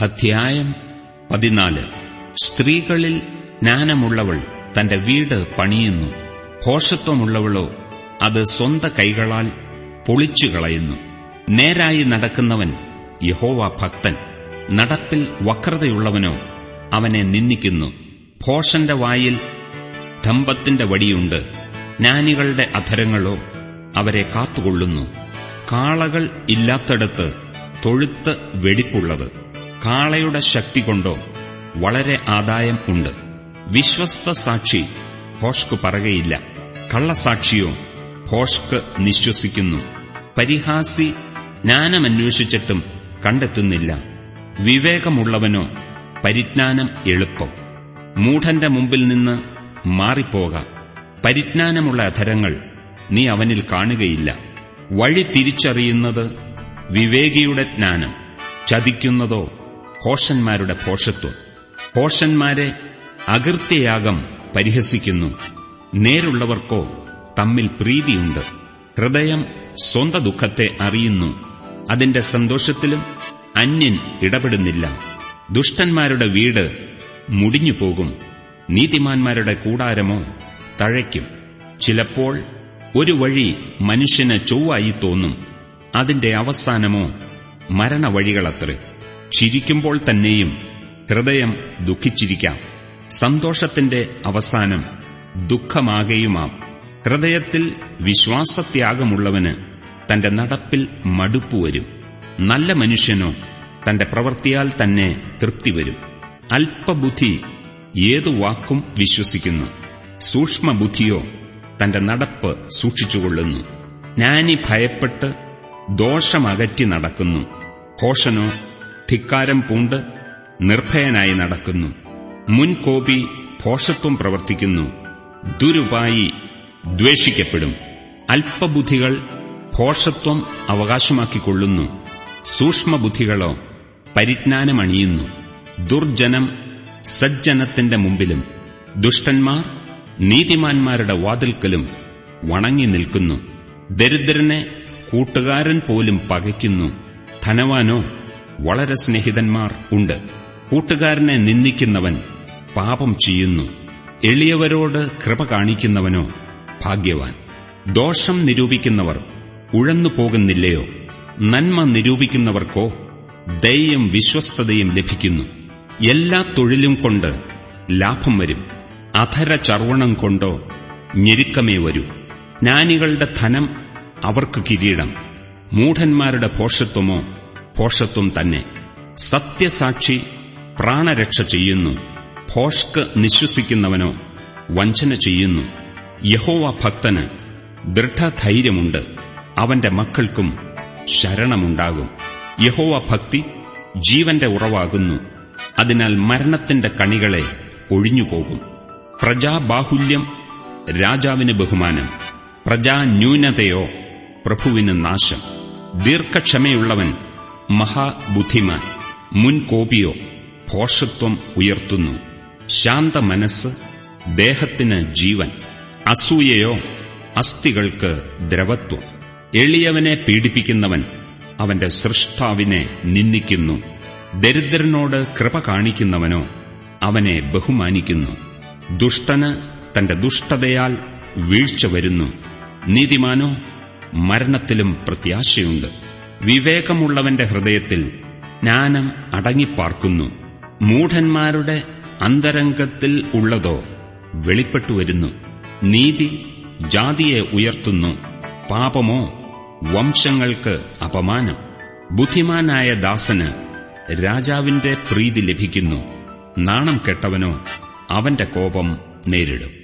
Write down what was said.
അധ്യായം പതിനാല്. സ്ത്രീകളിൽ ജ്ഞാനമുള്ളവൾ തന്റെ വീട് പണിയുന്നു. ഘോഷത്വമുള്ളവളോ അത് സ്വന്ത കൈകളാൽ പൊളിച്ചു കളയുന്നു നേരായി നടക്കുന്നവൻ യഹോവ ഭക്തൻ. നടപ്പിൽ വക്രതയുള്ളവനോ അവനെ നിന്ദിക്കുന്നു. ഘോഷന്റെ വായിൽ ധമ്പത്തിന്റെ വടിയുണ്ട്. ജ്ഞാനികളുടെ അധരങ്ങളോ അവരെ കാത്തുകൊള്ളുന്നു. കാളകൾ ഇല്ലാത്തടത്ത് തൊഴുത്ത് വെടിപ്പുള്ളത്. കാളയുടെ ശക്തി കൊണ്ടോ വളരെ ആദായം ഉണ്ട്. വിശ്വസ്ത സാക്ഷി ഭോഷ്ക് പറകയില്ല കള്ളസാക്ഷിയോ ഭോഷ്ക് നിശ്വസിക്കുന്നു. പരിഹാസി ജ്ഞാനമന്വേഷിച്ചിട്ടും കണ്ടെത്തുന്നില്ല. വിവേകമുള്ളവനോ പരിജ്ഞാനം എളുപ്പം. മൂഢന്റെ മുമ്പിൽ നിന്ന് മാറിപ്പോക. പരിജ്ഞാനമുള്ള അധരങ്ങൾ നീ അവനിൽ കാണുകയില്ല. വഴി തിരിച്ചറിയുന്നത് വിവേകിയുടെ ജ്ഞാനം. ചതിക്കുന്നതോ ഭോഷന്മാരുടെ ഭോഷത്വം ഭോഷന്മാരെ അകൃത്യയാഗം പരിഹസിക്കുന്നു. നേരുള്ളവർക്കോ തമ്മിൽ പ്രീതിയുണ്ട്. ഹൃദയം സ്വന്ത ദുഃഖത്തെ അറിയുന്നു. അതിന്റെ സന്തോഷത്തിലും അന്യൻ ഇടപെടുന്നില്ല. ദുഷ്ടന്മാരുടെ വീട് മുടിഞ്ഞുപോകും. നീതിമാന്മാരുടെ കൂടാരമോ തഴയ്ക്കും. ചിലപ്പോൾ ഒരു വഴി മനുഷ്യന് ചൊവ്വായി തോന്നും. അതിന്റെ അവസാനമോ മരണവഴികളത്രേ. ചിരിക്കുമ്പോൾ തന്നെയും ഹൃദയം ദുഃഖിച്ചിരിക്കാം. സന്തോഷത്തിന്റെ അവസാനം ദുഃഖമാകെയുമാം. ഹൃദയത്തിൽ വിശ്വാസത്യാഗമുള്ളവന് തന്റെ നടപ്പിൽ മടുപ്പ് വരും. നല്ല മനുഷ്യനോ തന്റെ പ്രവൃത്തിയാൽ തന്നെ തൃപ്തി വരും. അല്പബുദ്ധി ഏതു വാക്കും വിശ്വസിക്കുന്നു. സൂക്ഷ്മബുദ്ധിയോ തന്റെ നടപ്പ് സൂക്ഷിച്ചുകൊള്ളുന്നു. ജ്ഞാനി ഭയപ്പെട്ട് ദോഷമകറ്റി നടക്കുന്നു. ഘോഷനോ ധിക്കാരം പൂണ്ട് നിർഭയനായി നടക്കുന്നു. മുൻകോപി ഭോഷത്വം പ്രവർത്തിക്കുന്നു. ദുരുപായി ദ്വേഷിക്കപ്പെടും. അല്പബുദ്ധികൾ ഭോഷത്വം അവകാശമാക്കിക്കൊള്ളുന്നു. സൂക്ഷ്മബുദ്ധികളോ പരിജ്ഞാനമണിയുന്നു. ദുർജനം സജ്ജനത്തിന്റെ മുമ്പിലും ദുഷ്ടന്മാർ നീതിമാന്മാരുടെ വാതിൽക്കലും വണങ്ങി നിൽക്കുന്നു. ദരിദ്രനെ കൂട്ടുകാരൻ പോലും പകയ്ക്കുന്നു. ധനവാനോ വളരെ സ്നേഹിതന്മാർ ഉണ്ട്. കൂട്ടുകാരനെ നിന്ദിക്കുന്നവൻ പാപം ചെയ്യുന്നു. എളിയവരോട് കൃപ കാണിക്കുന്നവനോ ഭാഗ്യവാൻ. ദോഷം നിരൂപിക്കുന്നവർ ഉഴന്നു പോകുന്നില്ലയോ? നന്മ നിരൂപിക്കുന്നവർക്കോ ദയയും വിശ്വസ്തതയും ലഭിക്കുന്നു. എല്ലാ തൊഴിലും കൊണ്ട് ലാഭം വരും. അധര ചർവണം കൊണ്ടോ ഞെരുക്കമേ വരൂ. ജ്ഞാനികളുടെ ധനം അവർക്ക് കിരീടം. മൂഢന്മാരുടെ ഭോഷത്വമോ ഭോഷത്വം തന്നെ. സത്യസാക്ഷി പ്രാണരക്ഷ ചെയ്യുന്നു. ഭോഷ്ക് നിശ്വസിക്കുന്നവനോ വഞ്ചന ചെയ്യുന്നു. യഹോവ ഭക്തന് ദൃഢധൈര്യമുണ്ട്. അവന്റെ മക്കൾക്കും ശരണമുണ്ടാകും. യഹോവ ഭക്തി ജീവന്റെ ഉറവാകുന്നു. അതിനാൽ മരണത്തിന്റെ കണികളെ ഒഴിഞ്ഞുപോകും. പ്രജാബാഹുല്യം രാജാവിന് ബഹുമാനം. പ്രജാന്യൂനതയോ പ്രഭുവിന് നാശം. ദീർഘക്ഷമയുള്ളവൻ മഹാബുദ്ധിമാൻ മുൻകോപിയോ ഭോഷത്വം ഉയർത്തുന്നു. ശാന്ത മനസ്സ് ദേഹത്തിന് ജീവൻ അസൂയയോ അസ്ഥികൾക്ക് ദ്രവത്വം. എളിയവനെ പീഡിപ്പിക്കുന്നവൻ അവന്റെ സൃഷ്ടാവിനെ നിന്ദിക്കുന്നു. ദരിദ്രനോട് കൃപ കാണിക്കുന്നവനോ അവനെ ബഹുമാനിക്കുന്നു. ദുഷ്ടന് തന്റെ ദുഷ്ടതയാൽ വീഴ്ച വരുന്നു. നീതിമാനോ മരണത്തിലും പ്രത്യാശയുണ്ട്. വിവേകമുള്ളവന്റെ ഹൃദയത്തിൽ ജ്ഞാനം അടങ്ങിപ്പാർക്കുന്നു. മൂഢന്മാരുടെ അന്തരംഗത്തിൽ ഉള്ളതോ വെളിപ്പെട്ടുവരുന്നു നീതി ജാതിയെ ഉയർത്തുന്നു. പാപമോ വംശങ്ങൾക്ക് അപമാനം. ബുദ്ധിമാനായ ദാസന് രാജാവിന്റെ പ്രീതി ലഭിക്കുന്നു. നാണം കെട്ടവനോ അവന്റെ കോപം നേരിടും.